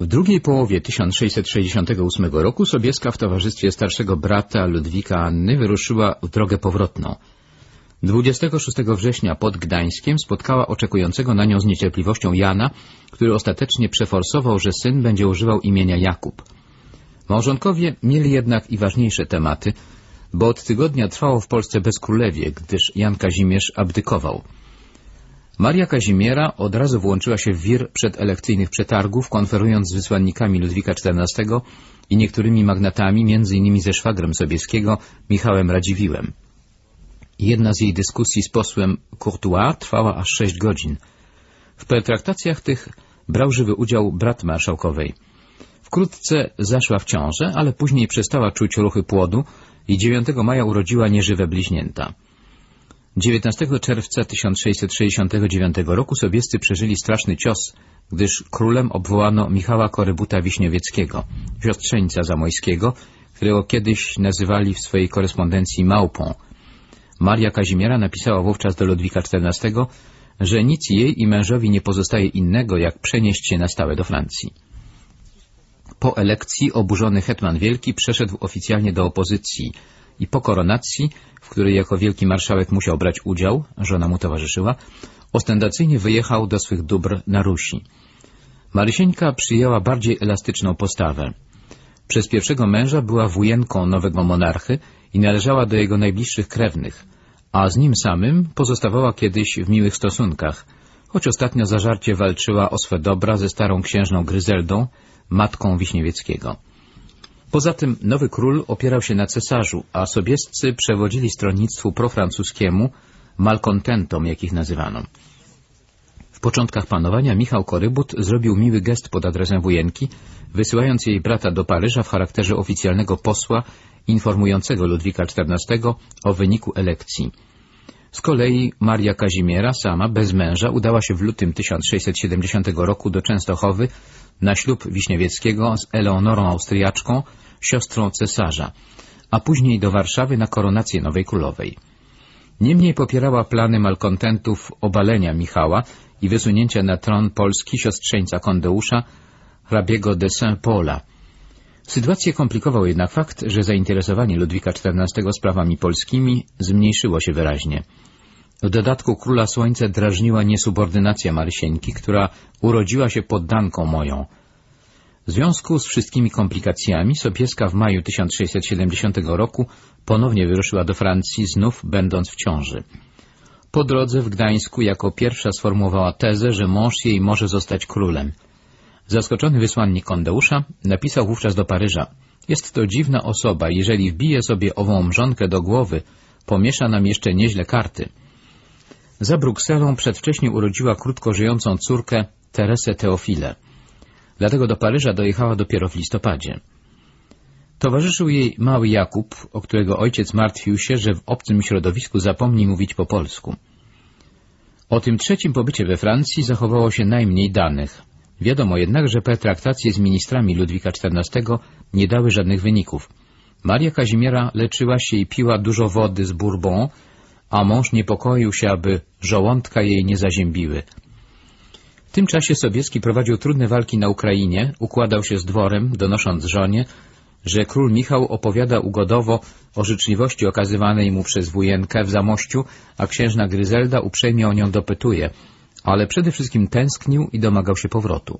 W drugiej połowie 1668 roku Sobieska w towarzystwie starszego brata Ludwika Anny wyruszyła w drogę powrotną. 26 września pod Gdańskiem spotkała oczekującego na nią z niecierpliwością Jana, który ostatecznie przeforsował, że syn będzie używał imienia Jakub. Małżonkowie mieli jednak i ważniejsze tematy, bo od tygodnia trwało w Polsce bezkrólewie, gdyż Jan Kazimierz abdykował. Maria Kazimiera od razu włączyła się w wir przedelekcyjnych przetargów, konferując z wysłannikami Ludwika XIV i niektórymi magnatami, innymi ze szwagrem Sobieskiego, Michałem Radziwiłem. Jedna z jej dyskusji z posłem Courtois trwała aż sześć godzin. W pertraktacjach tych brał żywy udział brat marszałkowej. Wkrótce zaszła w ciążę, ale później przestała czuć ruchy płodu i 9 maja urodziła nieżywe bliźnięta. 19 czerwca 1669 roku sobiescy przeżyli straszny cios, gdyż królem obwołano Michała Korybuta Wiśniowieckiego, siostrzeńca Zamojskiego, którego kiedyś nazywali w swojej korespondencji Małpą. Maria Kazimiera napisała wówczas do Ludwika XIV, że nic jej i mężowi nie pozostaje innego, jak przenieść się na stałe do Francji. Po elekcji oburzony hetman Wielki przeszedł oficjalnie do opozycji i po koronacji, w której jako wielki marszałek musiał brać udział, żona mu towarzyszyła, ostentacyjnie wyjechał do swych dóbr na Rusi. Marysieńka przyjęła bardziej elastyczną postawę. Przez pierwszego męża była wujenką nowego monarchy i należała do jego najbliższych krewnych, a z nim samym pozostawała kiedyś w miłych stosunkach, choć ostatnio zażarcie walczyła o swe dobra ze starą księżną Gryzeldą, matką Wiśniewieckiego. Poza tym nowy król opierał się na cesarzu, a sobiescy przewodzili stronnictwu profrancuskiemu, malkontentom, jakich nazywano. W początkach panowania Michał Korybut zrobił miły gest pod adresem wujenki, wysyłając jej brata do Paryża w charakterze oficjalnego posła informującego Ludwika XIV o wyniku elekcji. Z kolei Maria Kazimiera sama, bez męża, udała się w lutym 1670 roku do Częstochowy na ślub Wiśniewieckiego z Eleonorą Austriaczką, siostrą cesarza, a później do Warszawy na koronację nowej królowej. Niemniej popierała plany malkontentów obalenia Michała i wysunięcia na tron Polski siostrzeńca Kondeusza, hrabiego de Saint-Paula. Sytuację komplikował jednak fakt, że zainteresowanie Ludwika XIV sprawami polskimi zmniejszyło się wyraźnie. W dodatku króla słońce drażniła niesubordynacja Marysieńki, która urodziła się poddanką moją. W związku z wszystkimi komplikacjami Sobieska w maju 1670 roku ponownie wyruszyła do Francji, znów będąc w ciąży. Po drodze w Gdańsku jako pierwsza sformułowała tezę, że mąż jej może zostać królem. Zaskoczony wysłannik Kondeusza napisał wówczas do Paryża Jest to dziwna osoba, jeżeli wbije sobie ową mrzonkę do głowy, pomiesza nam jeszcze nieźle karty. Za Brukselą przedwcześnie urodziła krótko żyjącą córkę Teresę Teofilę. Dlatego do Paryża dojechała dopiero w listopadzie. Towarzyszył jej mały Jakub, o którego ojciec martwił się, że w obcym środowisku zapomni mówić po polsku. O tym trzecim pobycie we Francji zachowało się najmniej danych. Wiadomo jednak, że pertraktacje z ministrami Ludwika XIV nie dały żadnych wyników. Maria Kazimiera leczyła się i piła dużo wody z Bourbon, a mąż niepokoił się, aby żołądka jej nie zaziębiły. Tym czasie Sobieski prowadził trudne walki na Ukrainie, układał się z dworem, donosząc żonie, że król Michał opowiada ugodowo o życzliwości okazywanej mu przez wujenkę w Zamościu, a księżna Gryzelda uprzejmie o nią dopytuje, ale przede wszystkim tęsknił i domagał się powrotu.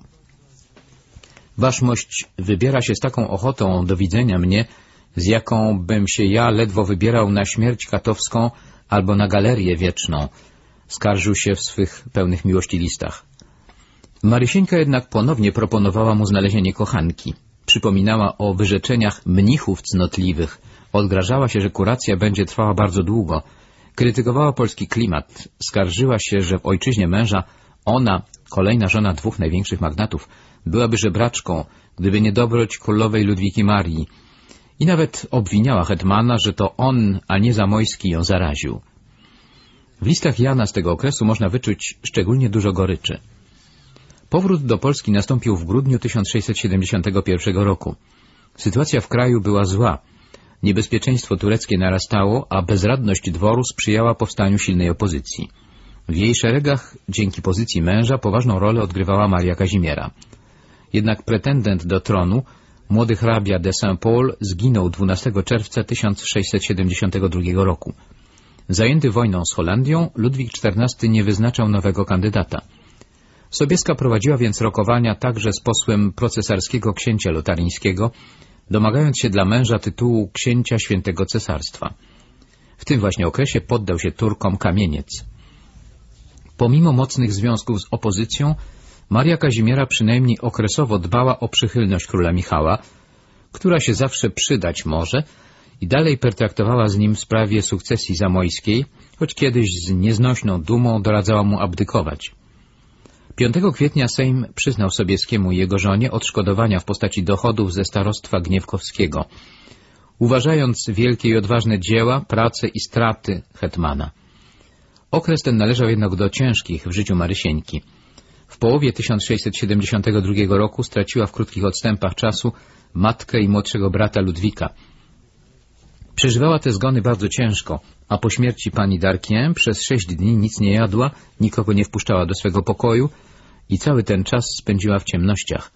Waszmość wybiera się z taką ochotą do widzenia mnie, z jaką bym się ja ledwo wybierał na śmierć katowską albo na galerię wieczną, skarżył się w swych pełnych miłości listach. Marysieńka jednak ponownie proponowała mu znalezienie kochanki. Przypominała o wyrzeczeniach mnichów cnotliwych, odgrażała się, że kuracja będzie trwała bardzo długo, krytykowała polski klimat, skarżyła się, że w ojczyźnie męża ona, kolejna żona dwóch największych magnatów, byłaby żebraczką, gdyby nie dobroć królowej Ludwiki Marii, i nawet obwiniała hetmana, że to on, a nie Zamojski ją zaraził. W listach Jana z tego okresu można wyczuć szczególnie dużo goryczy. Powrót do Polski nastąpił w grudniu 1671 roku. Sytuacja w kraju była zła. Niebezpieczeństwo tureckie narastało, a bezradność dworu sprzyjała powstaniu silnej opozycji. W jej szeregach, dzięki pozycji męża, poważną rolę odgrywała Maria Kazimiera. Jednak pretendent do tronu, młody hrabia de Saint-Paul, zginął 12 czerwca 1672 roku. Zajęty wojną z Holandią, Ludwik XIV nie wyznaczał nowego kandydata. Sobieska prowadziła więc rokowania także z posłem procesarskiego księcia lotaryńskiego, domagając się dla męża tytułu księcia świętego cesarstwa. W tym właśnie okresie poddał się Turkom Kamieniec. Pomimo mocnych związków z opozycją, Maria Kazimiera przynajmniej okresowo dbała o przychylność króla Michała, która się zawsze przydać może i dalej pertraktowała z nim w sprawie sukcesji zamojskiej, choć kiedyś z nieznośną dumą doradzała mu abdykować. 5 kwietnia Sejm przyznał Sobieskiemu i jego żonie odszkodowania w postaci dochodów ze starostwa Gniewkowskiego, uważając wielkie i odważne dzieła, prace i straty hetmana. Okres ten należał jednak do ciężkich w życiu Marysieńki. W połowie 1672 roku straciła w krótkich odstępach czasu matkę i młodszego brata Ludwika. Przeżywała te zgony bardzo ciężko, a po śmierci pani Darkien przez sześć dni nic nie jadła, nikogo nie wpuszczała do swego pokoju i cały ten czas spędziła w ciemnościach.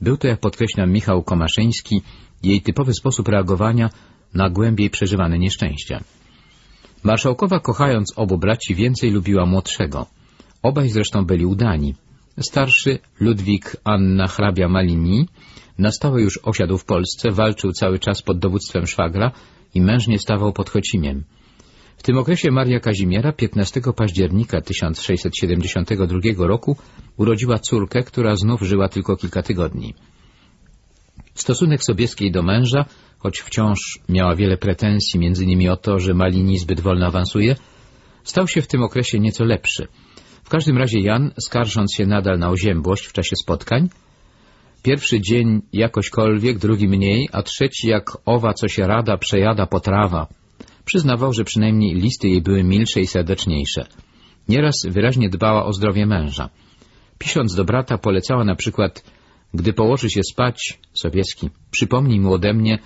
Był to, jak podkreśla Michał Komaszyński, jej typowy sposób reagowania na głębiej przeżywane nieszczęścia. Marszałkowa, kochając obu braci, więcej lubiła młodszego. Obaj zresztą byli udani. Starszy, Ludwik Anna hrabia Malini, na stałe już osiadł w Polsce, walczył cały czas pod dowództwem szwagra i mężnie stawał pod Chocimiem. W tym okresie Maria Kazimiera 15 października 1672 roku urodziła córkę, która znów żyła tylko kilka tygodni. Stosunek Sobieskiej do męża, choć wciąż miała wiele pretensji, innymi o to, że Malini zbyt wolno awansuje, stał się w tym okresie nieco lepszy. W każdym razie Jan, skarżąc się nadal na oziębłość w czasie spotkań, pierwszy dzień jakośkolwiek, drugi mniej, a trzeci jak owa, co się rada, przejada potrawa, przyznawał, że przynajmniej listy jej były milsze i serdeczniejsze. Nieraz wyraźnie dbała o zdrowie męża. Pisząc do brata polecała na przykład gdy położy się spać, Sobieski, przypomnij mu ode mnie,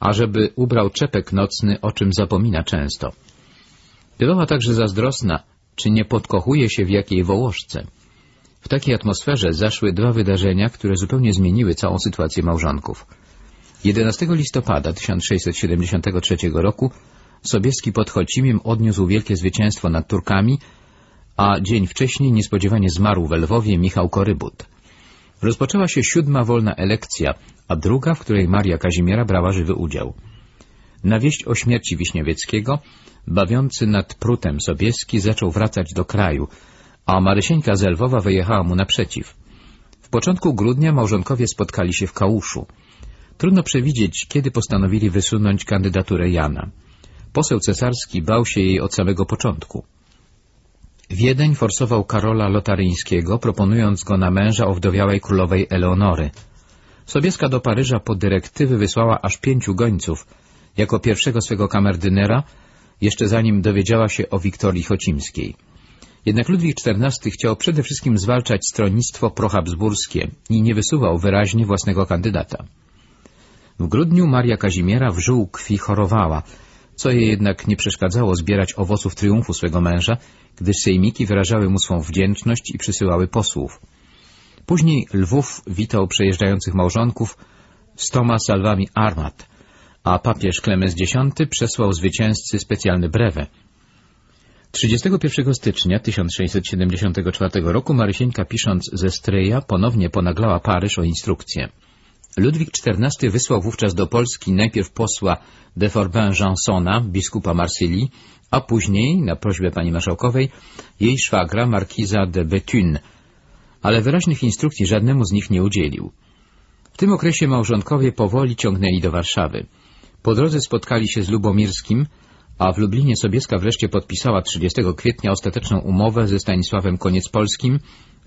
ażeby ubrał czepek nocny, o czym zapomina często. Bywała także zazdrosna, czy nie podkochuje się w jakiej wołoszce. W takiej atmosferze zaszły dwa wydarzenia, które zupełnie zmieniły całą sytuację małżonków. 11 listopada 1673 roku Sobieski pod Chocimiem odniósł wielkie zwycięstwo nad Turkami, a dzień wcześniej niespodziewanie zmarł w Lwowie Michał Korybut. Rozpoczęła się siódma wolna elekcja, a druga, w której Maria Kazimiera brała żywy udział. Na wieść o śmierci Wiśniewieckiego, bawiący nad Prutem Sobieski zaczął wracać do kraju, a Marysieńka z Lwowa wyjechała mu naprzeciw. W początku grudnia małżonkowie spotkali się w Kałuszu. Trudno przewidzieć, kiedy postanowili wysunąć kandydaturę Jana. Poseł cesarski bał się jej od samego początku. Wiedeń forsował Karola Lotaryńskiego, proponując go na męża owdowiałej królowej Eleonory. Sobieska do Paryża po dyrektywy wysłała aż pięciu gońców, jako pierwszego swego kamerdynera, jeszcze zanim dowiedziała się o Wiktorii Chocimskiej. Jednak Ludwik XIV chciał przede wszystkim zwalczać stronnictwo prohabsburskie i nie wysuwał wyraźnie własnego kandydata. W grudniu Maria Kazimiera w żół krwi chorowała, co jej jednak nie przeszkadzało zbierać owoców triumfu swego męża, gdyż sejmiki wyrażały mu swą wdzięczność i przysyłały posłów. Później Lwów witał przejeżdżających małżonków stoma salwami armat, a papież Klemens X przesłał zwycięzcy specjalny brewę. 31 stycznia 1674 roku Marysieńka pisząc ze Stryja ponownie ponaglała Paryż o instrukcję. Ludwik XIV wysłał wówczas do Polski najpierw posła de Forbin-Jansona, biskupa Marsylii, a później, na prośbę pani marszałkowej, jej szwagra markiza de Bethune, ale wyraźnych instrukcji żadnemu z nich nie udzielił. W tym okresie małżonkowie powoli ciągnęli do Warszawy. Po drodze spotkali się z Lubomirskim, a w Lublinie Sobieska wreszcie podpisała 30 kwietnia ostateczną umowę ze Stanisławem Koniec-Polskim,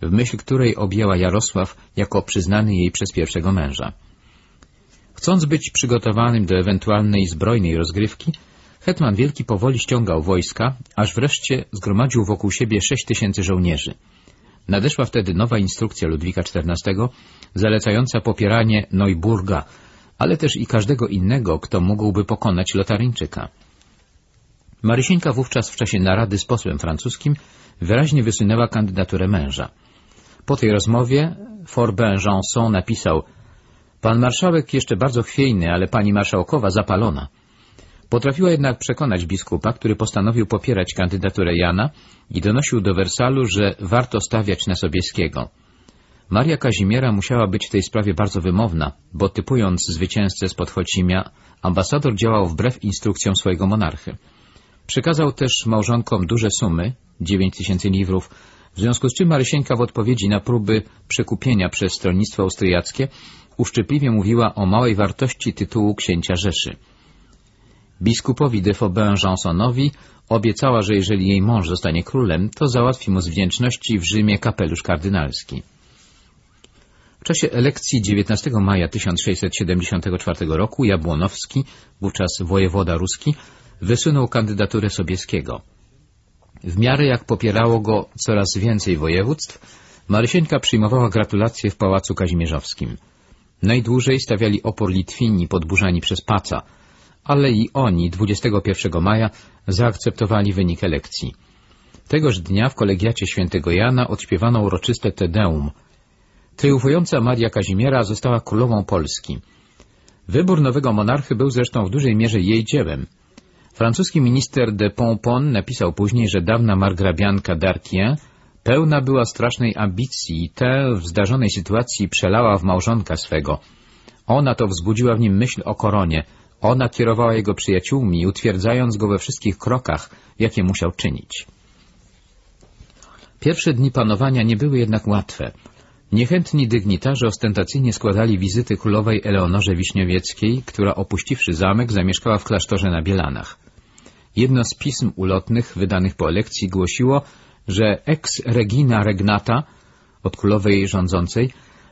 w myśl której objęła Jarosław jako przyznany jej przez pierwszego męża. Chcąc być przygotowanym do ewentualnej zbrojnej rozgrywki, Hetman Wielki powoli ściągał wojska, aż wreszcie zgromadził wokół siebie sześć tysięcy żołnierzy. Nadeszła wtedy nowa instrukcja Ludwika XIV, zalecająca popieranie Neuburga, ale też i każdego innego, kto mógłby pokonać Lotaryńczyka. Marysieńka wówczas w czasie narady z posłem francuskim wyraźnie wysunęła kandydaturę męża. Po tej rozmowie Forbin Janson napisał Pan marszałek jeszcze bardzo chwiejny, ale pani marszałkowa zapalona. Potrafiła jednak przekonać biskupa, który postanowił popierać kandydaturę Jana i donosił do Wersalu, że warto stawiać na Sobieskiego. Maria Kazimiera musiała być w tej sprawie bardzo wymowna, bo typując zwycięzcę z Podchocimia, ambasador działał wbrew instrukcjom swojego monarchy. Przekazał też małżonkom duże sumy, 9 tysięcy liwrów, w związku z czym Marysieńka w odpowiedzi na próby przekupienia przez stronnictwo austriackie uszczypliwie mówiła o małej wartości tytułu księcia Rzeszy. Biskupowi de Faubin-Jansonowi obiecała, że jeżeli jej mąż zostanie królem, to załatwi mu z wdzięczności w Rzymie kapelusz kardynalski. W czasie elekcji 19 maja 1674 roku Jabłonowski, wówczas wojewoda ruski, wysunął kandydaturę Sobieskiego. W miarę jak popierało go coraz więcej województw, Marysieńka przyjmowała gratulacje w Pałacu Kazimierzowskim. Najdłużej stawiali opór Litwini podburzani przez Paca, ale i oni 21 maja zaakceptowali wynik elekcji. Tegoż dnia w kolegiacie świętego Jana odśpiewano uroczyste Tedeum. Triumfująca Maria Kazimiera została królową Polski. Wybór nowego monarchy był zresztą w dużej mierze jej dziełem. Francuski minister de Pompon napisał później, że dawna margrabianka d'Arquien pełna była strasznej ambicji i tę w zdarzonej sytuacji przelała w małżonka swego. Ona to wzbudziła w nim myśl o koronie, ona kierowała jego przyjaciółmi, utwierdzając go we wszystkich krokach, jakie musiał czynić. Pierwsze dni panowania nie były jednak łatwe. Niechętni dygnitarze ostentacyjnie składali wizyty królowej Eleonorze Wiśniowieckiej, która opuściwszy zamek zamieszkała w klasztorze na Bielanach. Jedno z pism ulotnych wydanych po elekcji głosiło, że ex regina regnata od królowej rządzącej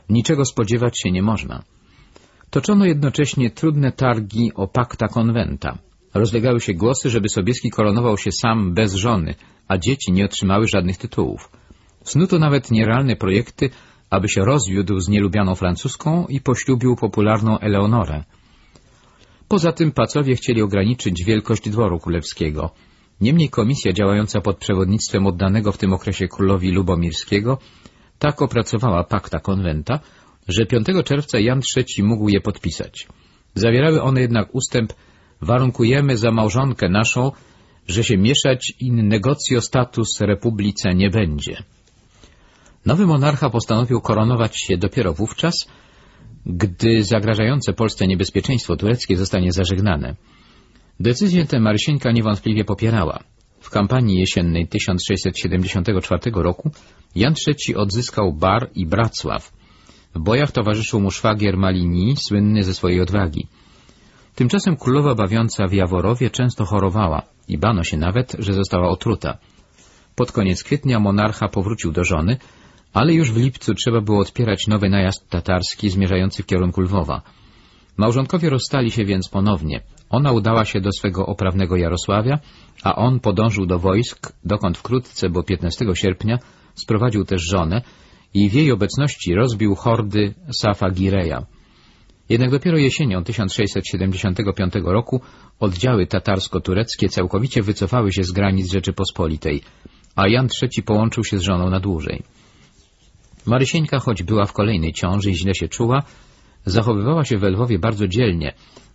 niczego spodziewać się nie można. Toczono jednocześnie trudne targi o pakta konwenta. Rozlegały się głosy, żeby Sobieski koronował się sam bez żony, a dzieci nie otrzymały żadnych tytułów. Snuto nawet nierealne projekty, aby się rozwiódł z nielubianą francuską i poślubił popularną Eleonorę. Poza tym pacowie chcieli ograniczyć wielkość dworu królewskiego. Niemniej komisja działająca pod przewodnictwem oddanego w tym okresie królowi Lubomirskiego tak opracowała pakta konwenta, że 5 czerwca Jan III mógł je podpisać. Zawierały one jednak ustęp warunkujemy za małżonkę naszą, że się mieszać in negocjo status republice nie będzie. Nowy monarcha postanowił koronować się dopiero wówczas, gdy zagrażające Polsce niebezpieczeństwo tureckie zostanie zażegnane. Decyzję tę Marysieńka niewątpliwie popierała. W kampanii jesiennej 1674 roku Jan III odzyskał Bar i Bracław, w bojach towarzyszył mu szwagier Malini, słynny ze swojej odwagi. Tymczasem królowa bawiąca w Jaworowie często chorowała i bano się nawet, że została otruta. Pod koniec kwietnia monarcha powrócił do żony, ale już w lipcu trzeba było odpierać nowy najazd tatarski zmierzający w kierunku Lwowa. Małżonkowie rozstali się więc ponownie. Ona udała się do swego oprawnego Jarosławia, a on podążył do wojsk, dokąd wkrótce, bo 15 sierpnia, sprowadził też żonę, i w jej obecności rozbił hordy Safa Gireja. Jednak dopiero jesienią 1675 roku oddziały tatarsko-tureckie całkowicie wycofały się z granic Rzeczypospolitej, a Jan III połączył się z żoną na dłużej. Marysieńka, choć była w kolejnej ciąży i źle się czuła, zachowywała się w Lwowie bardzo dzielnie,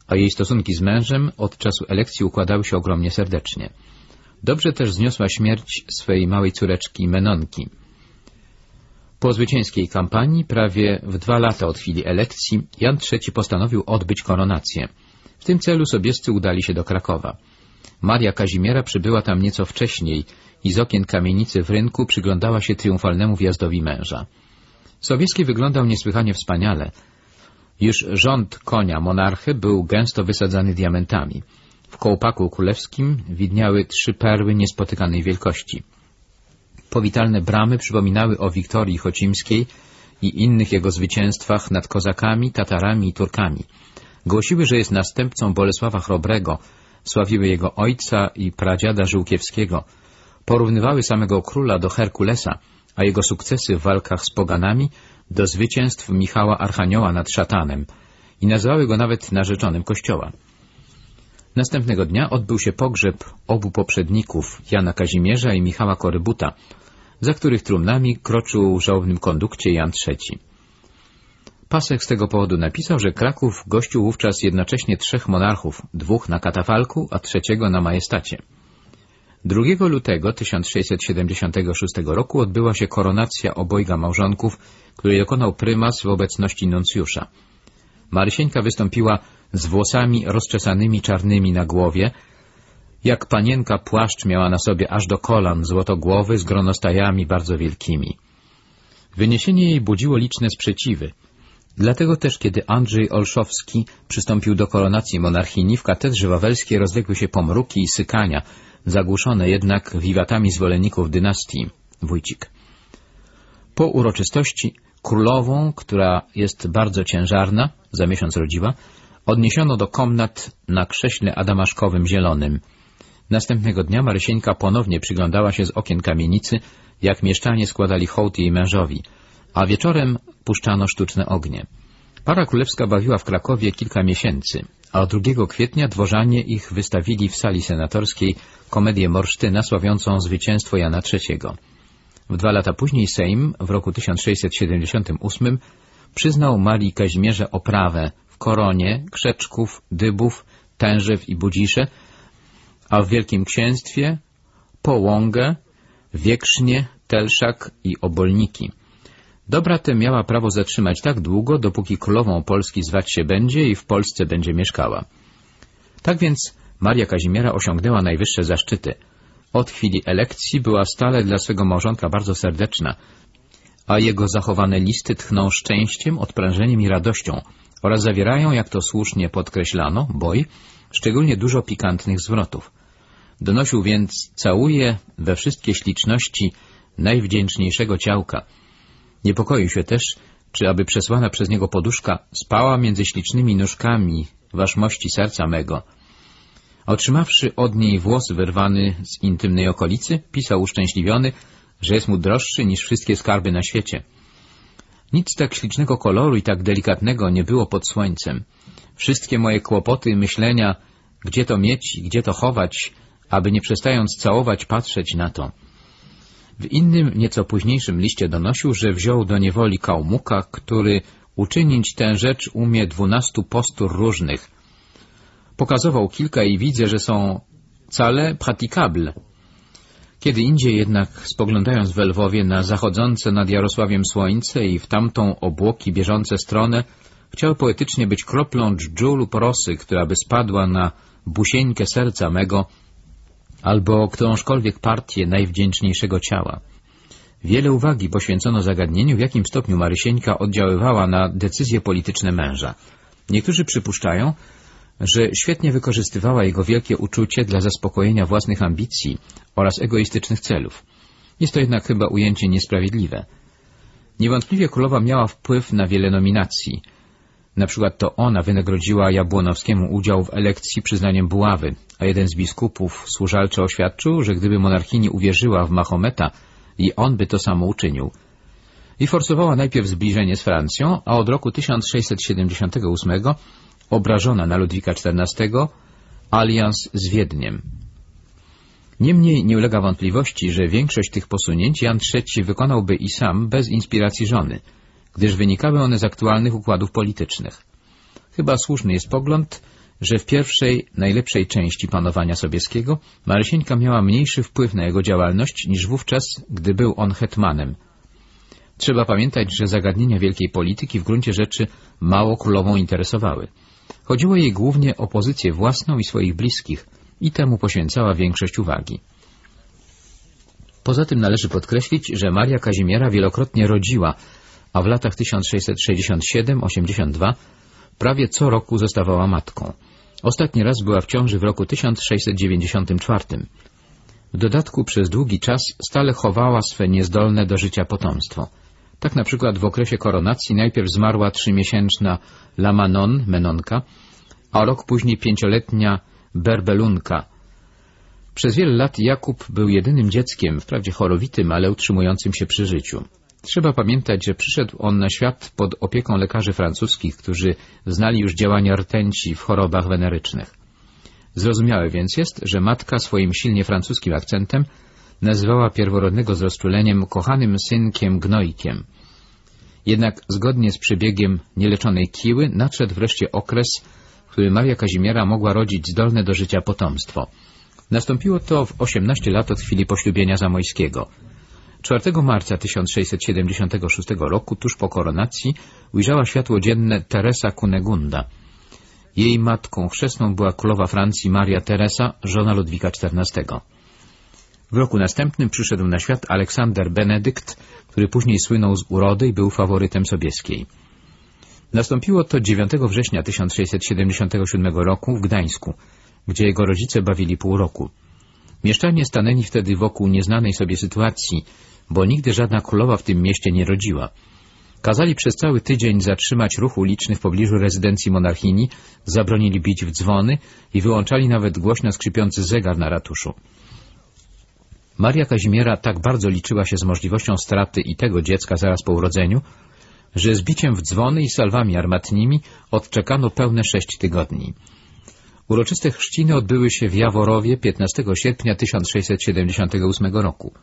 a jej stosunki z mężem od czasu elekcji układały się ogromnie serdecznie. Dobrze też zniosła śmierć swej małej córeczki Menonki. Po zwycięskiej kampanii, prawie w dwa lata od chwili elekcji, Jan III postanowił odbyć koronację. W tym celu sobiescy udali się do Krakowa. Maria Kazimiera przybyła tam nieco wcześniej i z okien kamienicy w rynku przyglądała się triumfalnemu wjazdowi męża. Sobieski wyglądał niesłychanie wspaniale. Już rząd konia monarchy był gęsto wysadzany diamentami. W kołpaku królewskim widniały trzy perły niespotykanej wielkości. Powitalne bramy przypominały o Wiktorii Chocimskiej i innych jego zwycięstwach nad Kozakami, Tatarami i Turkami. Głosiły, że jest następcą Bolesława Chrobrego, sławiły jego ojca i pradziada Żółkiewskiego. Porównywały samego króla do Herkulesa, a jego sukcesy w walkach z poganami do zwycięstw Michała Archanioła nad szatanem i nazywały go nawet narzeczonym kościoła. Następnego dnia odbył się pogrzeb obu poprzedników, Jana Kazimierza i Michała Korybuta, za których trumnami kroczył w żałobnym kondukcie Jan III. Pasek z tego powodu napisał, że Kraków gościł wówczas jednocześnie trzech monarchów, dwóch na katafalku, a trzeciego na majestacie. 2 lutego 1676 roku odbyła się koronacja obojga małżonków, której dokonał prymas w obecności nuncjusza. Marysieńka wystąpiła z włosami rozczesanymi czarnymi na głowie, jak panienka płaszcz miała na sobie aż do kolan złotogłowy z gronostajami bardzo wielkimi. Wyniesienie jej budziło liczne sprzeciwy. Dlatego też, kiedy Andrzej Olszowski przystąpił do koronacji monarchini, w katedrze wawelskiej rozległy się pomruki i sykania, zagłuszone jednak wiwatami zwolenników dynastii Wójcik. Po uroczystości królową, która jest bardzo ciężarna, za miesiąc rodziła, odniesiono do komnat na krześle adamaszkowym zielonym. Następnego dnia Marysieńka ponownie przyglądała się z okien kamienicy, jak mieszczanie składali hołd jej mężowi, a wieczorem puszczano sztuczne ognie. Para królewska bawiła w Krakowie kilka miesięcy, a 2 kwietnia dworzanie ich wystawili w sali senatorskiej komedię Morsztyna sławiącą zwycięstwo Jana III. W dwa lata później Sejm w roku 1678 przyznał Marii Kazimierze oprawę w Koronie, Krzeczków, Dybów, Tężew i Budzisze, a w Wielkim Księstwie Połągę, Wieksznie, Telszak i Obolniki. Dobra tę miała prawo zatrzymać tak długo, dopóki królową Polski zwać się będzie i w Polsce będzie mieszkała. Tak więc Maria Kazimiera osiągnęła najwyższe zaszczyty. Od chwili elekcji była stale dla swego małżonka bardzo serdeczna, a jego zachowane listy tchną szczęściem, odprężeniem i radością oraz zawierają, jak to słusznie podkreślano, boj, szczególnie dużo pikantnych zwrotów. Donosił więc całuje we wszystkie śliczności najwdzięczniejszego ciałka. Niepokoił się też, czy aby przesłana przez niego poduszka spała między ślicznymi nóżkami waszmości serca mego. Otrzymawszy od niej włos wyrwany z intymnej okolicy, pisał uszczęśliwiony, że jest mu droższy niż wszystkie skarby na świecie. Nic tak ślicznego koloru i tak delikatnego nie było pod słońcem. Wszystkie moje kłopoty i myślenia, gdzie to mieć i gdzie to chować, aby nie przestając całować patrzeć na to. W innym, nieco późniejszym liście donosił, że wziął do niewoli kałmuka, który uczynić tę rzecz umie dwunastu postur różnych. Pokazował kilka i widzę, że są cale praticable. Kiedy indziej jednak, spoglądając w Lwowie na zachodzące nad Jarosławiem słońce i w tamtą obłoki bieżące stronę, chciał poetycznie być kroplą dżdżu lub rosy, która by spadła na busieńkę serca mego, albo którążkolwiek partię najwdzięczniejszego ciała. Wiele uwagi poświęcono zagadnieniu, w jakim stopniu Marysieńka oddziaływała na decyzje polityczne męża. Niektórzy przypuszczają, że świetnie wykorzystywała jego wielkie uczucie dla zaspokojenia własnych ambicji oraz egoistycznych celów. Jest to jednak chyba ujęcie niesprawiedliwe. Niewątpliwie królowa miała wpływ na wiele nominacji. Na przykład to ona wynagrodziła Jabłonowskiemu udział w elekcji przyznaniem buławy, a jeden z biskupów służalczy oświadczył, że gdyby monarchini uwierzyła w Mahometa, i on by to samo uczynił. I forsowała najpierw zbliżenie z Francją, a od roku 1678 obrażona na Ludwika XIV alians z Wiedniem. Niemniej nie ulega wątpliwości, że większość tych posunięć Jan III wykonałby i sam bez inspiracji żony, gdyż wynikały one z aktualnych układów politycznych. Chyba słuszny jest pogląd, że w pierwszej, najlepszej części panowania Sobieskiego Marysieńka miała mniejszy wpływ na jego działalność niż wówczas, gdy był on hetmanem. Trzeba pamiętać, że zagadnienia wielkiej polityki w gruncie rzeczy mało królową interesowały. Chodziło jej głównie o pozycję własną i swoich bliskich i temu poświęcała większość uwagi. Poza tym należy podkreślić, że Maria Kazimiera wielokrotnie rodziła, a w latach 1667-82 prawie co roku zostawała matką. Ostatni raz była w ciąży w roku 1694. W dodatku przez długi czas stale chowała swe niezdolne do życia potomstwo. Tak na przykład w okresie koronacji najpierw zmarła trzymiesięczna Lamanon, Menonka, a rok później pięcioletnia Berbelunka. Przez wiele lat Jakub był jedynym dzieckiem, wprawdzie chorowitym, ale utrzymującym się przy życiu. Trzeba pamiętać, że przyszedł on na świat pod opieką lekarzy francuskich, którzy znali już działania rtęci w chorobach wenerycznych. Zrozumiałe więc jest, że matka swoim silnie francuskim akcentem nazywała pierworodnego z rozczuleniem kochanym synkiem Gnojkiem. Jednak zgodnie z przebiegiem nieleczonej kiły nadszedł wreszcie okres, w którym Maria Kazimiera mogła rodzić zdolne do życia potomstwo. Nastąpiło to w 18 lat od chwili poślubienia Zamojskiego. 4 marca 1676 roku, tuż po koronacji, ujrzała światło dzienne Teresa Kunegunda. Jej matką chrzestną była królowa Francji Maria Teresa, żona Ludwika XIV. W roku następnym przyszedł na świat Aleksander Benedykt, który później słynął z urody i był faworytem Sobieskiej. Nastąpiło to 9 września 1677 roku w Gdańsku, gdzie jego rodzice bawili pół roku. Mieszczanie stanęli wtedy wokół nieznanej sobie sytuacji, bo nigdy żadna królowa w tym mieście nie rodziła. Kazali przez cały tydzień zatrzymać ruch uliczny w pobliżu rezydencji monarchini, zabronili bić w dzwony i wyłączali nawet głośno skrzypiący zegar na ratuszu. Maria Kazimiera tak bardzo liczyła się z możliwością straty i tego dziecka zaraz po urodzeniu, że z biciem w dzwony i salwami armatnimi odczekano pełne sześć tygodni. Uroczyste chrzciny odbyły się w Jaworowie 15 sierpnia 1678 roku.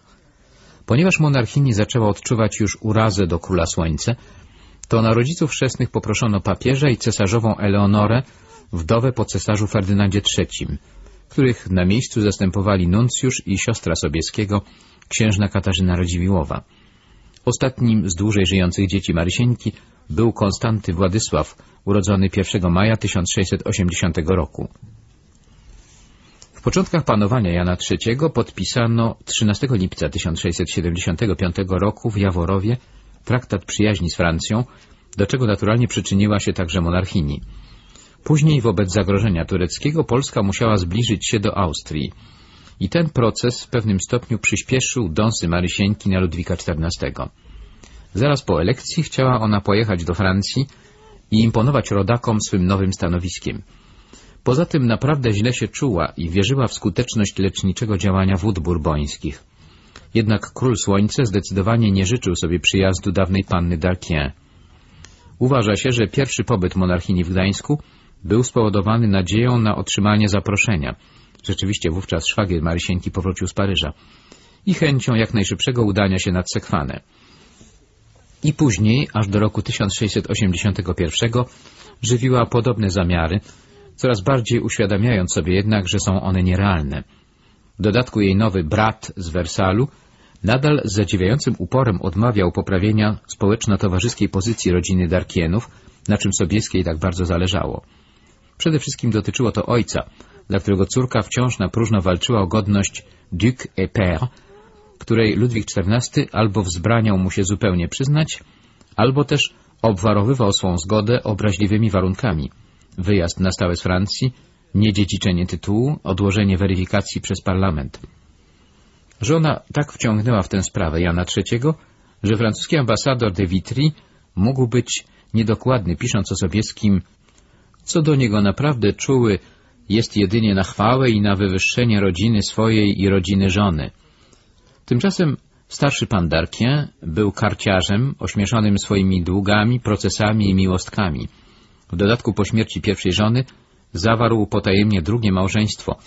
Ponieważ monarchini zaczęła odczuwać już urazę do króla słońca, to na rodziców chrzestnych poproszono papieża i cesarzową Eleonorę, wdowę po cesarzu Ferdynandzie III, których na miejscu zastępowali nuncjusz i siostra Sobieskiego, księżna Katarzyna Radziwiłowa. Ostatnim z dłużej żyjących dzieci Marysieńki był Konstanty Władysław, urodzony 1 maja 1680 roku. W początkach panowania Jana III podpisano 13 lipca 1675 roku w Jaworowie traktat przyjaźni z Francją, do czego naturalnie przyczyniła się także monarchini. Później wobec zagrożenia tureckiego Polska musiała zbliżyć się do Austrii i ten proces w pewnym stopniu przyspieszył dąsy Marysieńki na Ludwika XIV. Zaraz po elekcji chciała ona pojechać do Francji i imponować rodakom swym nowym stanowiskiem. Poza tym naprawdę źle się czuła i wierzyła w skuteczność leczniczego działania wód burbońskich. Jednak król Słońce zdecydowanie nie życzył sobie przyjazdu dawnej panny Darkien. Uważa się, że pierwszy pobyt monarchini w Gdańsku był spowodowany nadzieją na otrzymanie zaproszenia. Rzeczywiście wówczas szwagier Marysieńki powrócił z Paryża. I chęcią jak najszybszego udania się nad Sekwanę. I później, aż do roku 1681, żywiła podobne zamiary, coraz bardziej uświadamiając sobie jednak, że są one nierealne. W dodatku jej nowy brat z Wersalu nadal z zadziwiającym uporem odmawiał poprawienia społeczno-towarzyskiej pozycji rodziny Darkienów, na czym Sobieskiej tak bardzo zależało. Przede wszystkim dotyczyło to ojca, dla którego córka wciąż na próżno walczyła o godność duc et père, której Ludwik XIV albo wzbraniał mu się zupełnie przyznać, albo też obwarowywał swą zgodę obraźliwymi warunkami. Wyjazd na stałe z Francji, niedziedziczenie tytułu, odłożenie weryfikacji przez parlament. Żona tak wciągnęła w tę sprawę Jana III, że francuski ambasador de Vitry mógł być niedokładny, pisząc o Sobieskim, co do niego naprawdę czuły jest jedynie na chwałę i na wywyższenie rodziny swojej i rodziny żony. Tymczasem starszy pan Darkien był karciarzem ośmieszonym swoimi długami, procesami i miłostkami. W dodatku po śmierci pierwszej żony zawarł potajemnie drugie małżeństwo,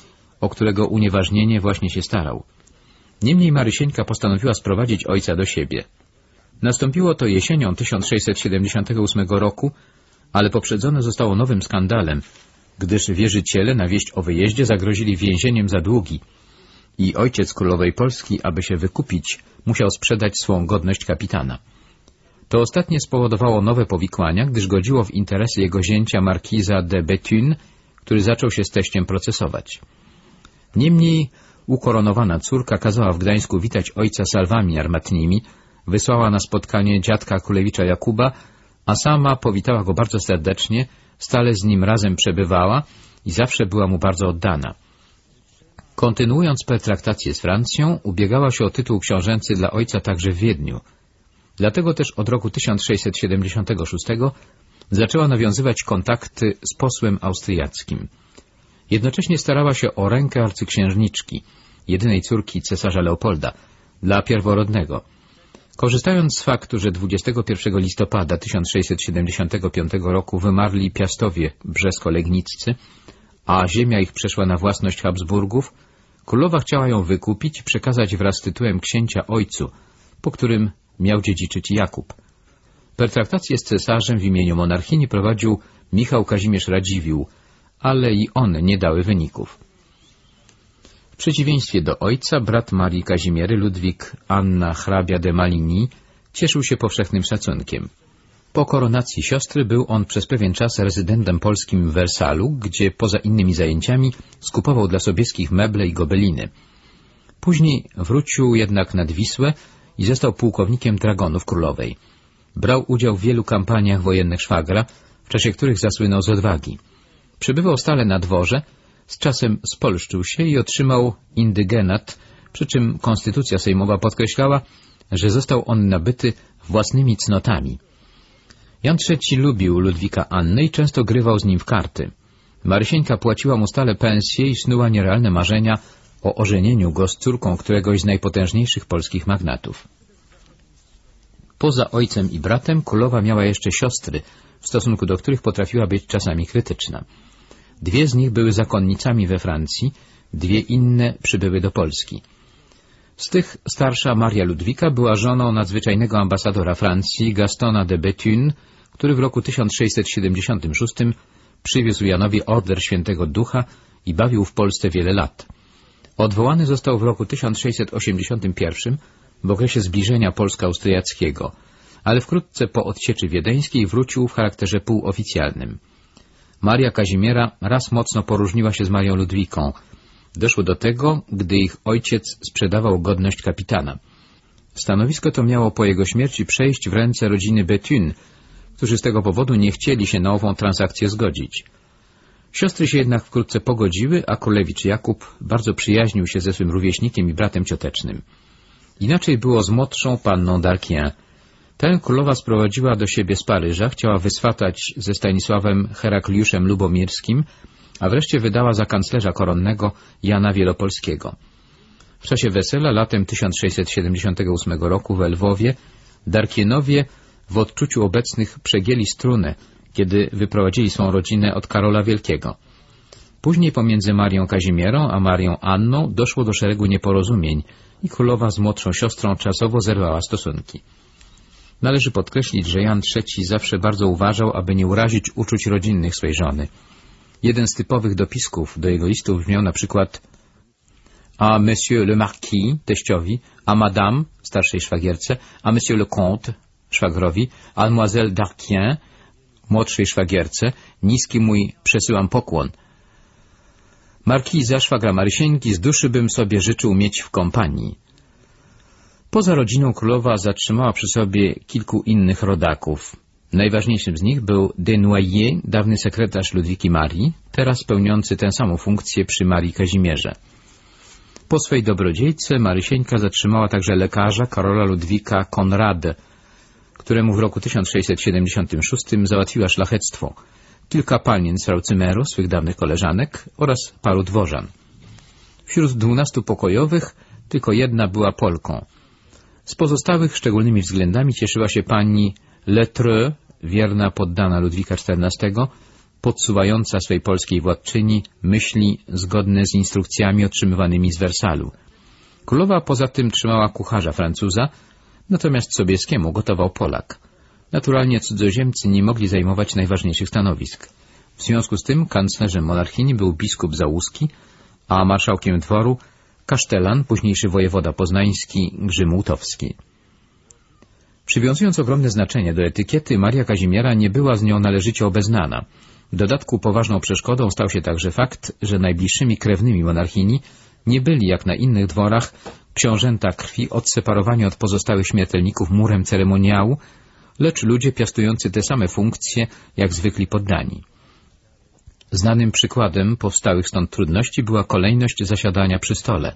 o którego unieważnienie właśnie się starał. Niemniej Marysieńka postanowiła sprowadzić ojca do siebie. Nastąpiło to jesienią 1678 roku, ale poprzedzone zostało nowym skandalem, gdyż wierzyciele na wieść o wyjeździe zagrozili więzieniem za długi i ojciec królowej Polski, aby się wykupić, musiał sprzedać swą godność kapitana. To ostatnie spowodowało nowe powikłania, gdyż godziło w interesy jego zięcia markiza de Bethune, który zaczął się z teściem procesować. Niemniej ukoronowana córka kazała w Gdańsku witać ojca salwami armatnimi, wysłała na spotkanie dziadka królewicza Jakuba, a sama powitała go bardzo serdecznie, stale z nim razem przebywała i zawsze była mu bardzo oddana. Kontynuując pertraktację z Francją, ubiegała się o tytuł książęcy dla ojca także w Wiedniu. Dlatego też od roku 1676 zaczęła nawiązywać kontakty z posłem austriackim. Jednocześnie starała się o rękę arcyksiężniczki, jedynej córki cesarza Leopolda, dla pierworodnego. Korzystając z faktu, że 21 listopada 1675 roku wymarli piastowie brzesko-legniccy, a ziemia ich przeszła na własność Habsburgów, Królowa chciała ją wykupić i przekazać wraz z tytułem księcia ojcu, po którym miał dziedziczyć Jakub. Pertraktację z cesarzem w imieniu monarchini prowadził Michał Kazimierz Radziwiłł, ale i one nie dały wyników. Przeciwieństwie do ojca, brat Marii Kazimiery, Ludwik Anna hrabia de Maligny, cieszył się powszechnym szacunkiem. Po koronacji siostry był on przez pewien czas rezydentem polskim w Wersalu, gdzie poza innymi zajęciami skupował dla sobieskich meble i gobeliny. Później wrócił jednak nad Wisłę i został pułkownikiem Dragonów Królowej. Brał udział w wielu kampaniach wojennych szwagra, w czasie których zasłynął z odwagi. Przybywał stale na dworze, z czasem spolszczył się i otrzymał indygenat, przy czym konstytucja sejmowa podkreślała, że został on nabyty własnymi cnotami. Jan III lubił Ludwika Anny i często grywał z nim w karty. Marysieńka płaciła mu stale pensje i snuła nierealne marzenia o ożenieniu go z córką któregoś z najpotężniejszych polskich magnatów. Poza ojcem i bratem królowa miała jeszcze siostry, w stosunku do których potrafiła być czasami krytyczna. Dwie z nich były zakonnicami we Francji, dwie inne przybyły do Polski. Z tych starsza Maria Ludwika była żoną nadzwyczajnego ambasadora Francji Gastona de Bethune, który w roku 1676 przywiózł Janowi Order Świętego Ducha i bawił w Polsce wiele lat. Odwołany został w roku 1681 w okresie zbliżenia polsko-austriackiego, ale wkrótce po odcieczy wiedeńskiej wrócił w charakterze półoficjalnym. Maria Kazimiera raz mocno poróżniła się z Marią Ludwiką. Doszło do tego, gdy ich ojciec sprzedawał godność kapitana. Stanowisko to miało po jego śmierci przejść w ręce rodziny Bethune, którzy z tego powodu nie chcieli się na ową transakcję zgodzić. Siostry się jednak wkrótce pogodziły, a królewicz Jakub bardzo przyjaźnił się ze swym rówieśnikiem i bratem ciotecznym. Inaczej było z młodszą panną Darkien. Tę królowa sprowadziła do siebie z Paryża, chciała wyswatać ze Stanisławem Herakliuszem Lubomirskim, a wreszcie wydała za kanclerza koronnego Jana Wielopolskiego. W czasie wesela latem 1678 roku w Lwowie Darkienowie w odczuciu obecnych przegięli strunę, kiedy wyprowadzili swą rodzinę od Karola Wielkiego. Później pomiędzy Marią Kazimierą a Marią Anną doszło do szeregu nieporozumień i królowa z młodszą siostrą czasowo zerwała stosunki. Należy podkreślić, że Jan III zawsze bardzo uważał, aby nie urazić uczuć rodzinnych swej żony. Jeden z typowych dopisków do jego listów brzmiał na przykład a Monsieur le Marquis, teściowi, a Madame, starszej szwagierce, a Monsieur le Comte, szwagrowi, a Mademoiselle d'Arquien, młodszej szwagierce, niski mój przesyłam pokłon. Markiza, szwagra Marysieńki, z duszy bym sobie życzył mieć w kompanii. Poza rodziną królowa zatrzymała przy sobie kilku innych rodaków. Najważniejszym z nich był Desnoyers, dawny sekretarz Ludwiki Marii, teraz pełniący tę samą funkcję przy Marii Kazimierze. Po swej dobrodziejce Marysieńka zatrzymała także lekarza Karola Ludwika Konrad, któremu w roku 1676 załatwiła szlachectwo, kilka panien z Raucymeru, swych dawnych koleżanek oraz paru dworzan. Wśród dwunastu pokojowych tylko jedna była Polką. Z pozostałych szczególnymi względami cieszyła się pani Letreux, wierna poddana Ludwika XIV, podsuwająca swej polskiej władczyni myśli zgodne z instrukcjami otrzymywanymi z Wersalu. Królowa poza tym trzymała kucharza Francuza, natomiast Sobieskiemu gotował Polak. Naturalnie cudzoziemcy nie mogli zajmować najważniejszych stanowisk. W związku z tym kanclerzem monarchini był biskup Załuski, a marszałkiem dworu kasztelan, późniejszy wojewoda poznański Grzymułtowski. Przywiązując ogromne znaczenie do etykiety, Maria Kazimiera nie była z nią należycie obeznana. W dodatku poważną przeszkodą stał się także fakt, że najbliższymi krewnymi monarchini nie byli, jak na innych dworach, książęta krwi odseparowani od pozostałych śmiertelników murem ceremoniału, lecz ludzie piastujący te same funkcje, jak zwykli poddani. Znanym przykładem powstałych stąd trudności była kolejność zasiadania przy stole.